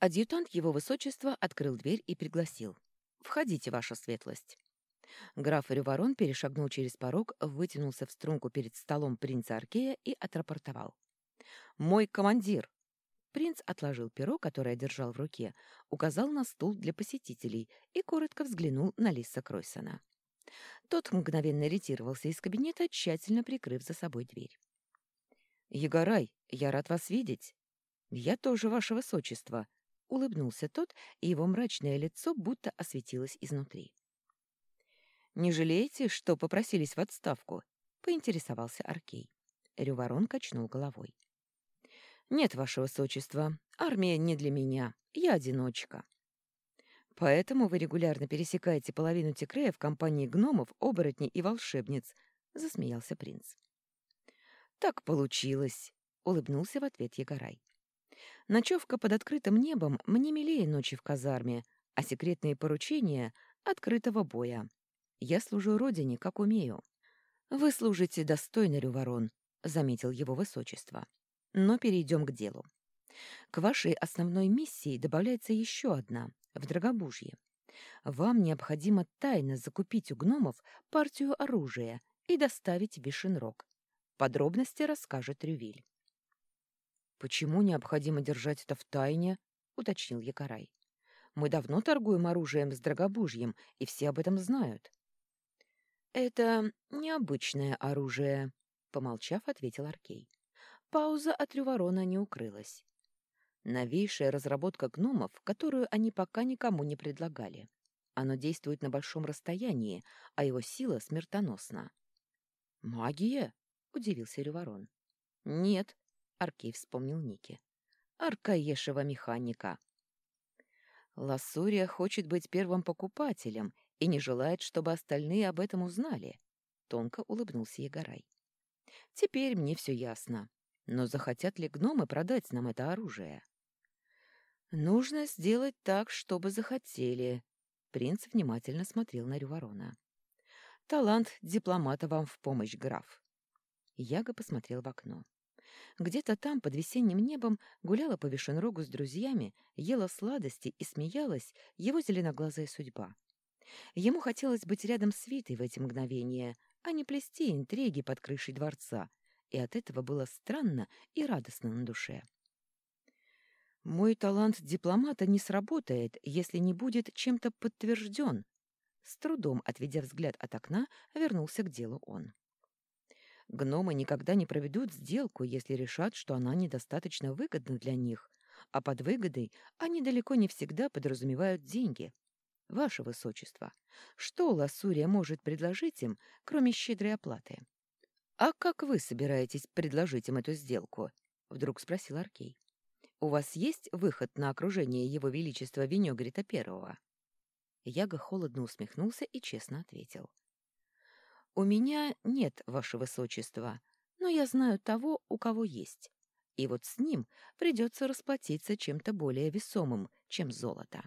Адъютант его высочества открыл дверь и пригласил. «Входите, ваша светлость». Граф Рюворон перешагнул через порог, вытянулся в струнку перед столом принца Аркея и отрапортовал. «Мой командир!» Принц отложил перо, которое держал в руке, указал на стул для посетителей и коротко взглянул на Лиса Кройсона. Тот мгновенно ретировался из кабинета, тщательно прикрыв за собой дверь. «Егорай, я рад вас видеть!» «Я тоже, ваше высочество!» — улыбнулся тот, и его мрачное лицо будто осветилось изнутри. «Не жалеете, что попросились в отставку?» — поинтересовался Аркей. Рюворон качнул головой. «Нет, ваше высочество, армия не для меня, я одиночка». «Поэтому вы регулярно пересекаете половину Текрея в компании гномов, оборотней и волшебниц», — засмеялся принц. «Так получилось», — улыбнулся в ответ Егорай. «Ночевка под открытым небом мне милее ночи в казарме, а секретные поручения — открытого боя. Я служу родине, как умею». «Вы служите достойно, Рюворон», — заметил его высочество. Но перейдем к делу. К вашей основной миссии добавляется еще одна — в Драгобужье. Вам необходимо тайно закупить у гномов партию оружия и доставить Вишенрог. Подробности расскажет Рювиль. «Почему необходимо держать это в тайне?» — уточнил Якорай. «Мы давно торгуем оружием с Драгобужьем, и все об этом знают». «Это необычное оружие», — помолчав, ответил Аркей. Пауза от Рюворона не укрылась. Новейшая разработка гномов, которую они пока никому не предлагали. Оно действует на большом расстоянии, а его сила смертоносна. «Магия?» — удивился Рюворон. «Нет», — Аркей вспомнил Ники. «Аркаешева механика». Лассурия хочет быть первым покупателем и не желает, чтобы остальные об этом узнали. Тонко улыбнулся Егорай. Теперь мне все ясно. Но захотят ли гномы продать нам это оружие? Нужно сделать так, чтобы захотели. Принц внимательно смотрел на Рюворона. Талант дипломата вам в помощь, граф. Яга посмотрел в окно. Где-то там, под весенним небом, гуляла по Вишенрогу с друзьями, ела сладости и смеялась его зеленоглазая судьба. Ему хотелось быть рядом с Витой в эти мгновения, а не плести интриги под крышей дворца, и от этого было странно и радостно на душе. «Мой талант дипломата не сработает, если не будет чем-то подтвержден», с трудом, отведя взгляд от окна, вернулся к делу он. Гномы никогда не проведут сделку, если решат, что она недостаточно выгодна для них, а под выгодой они далеко не всегда подразумевают деньги. Ваше Высочество, что Лассурия может предложить им, кроме щедрой оплаты? «А как вы собираетесь предложить им эту сделку?» — вдруг спросил Аркей. «У вас есть выход на окружение его величества Венегрита Первого?» Яга холодно усмехнулся и честно ответил. «У меня нет, ваше высочество, но я знаю того, у кого есть. И вот с ним придется расплатиться чем-то более весомым, чем золото».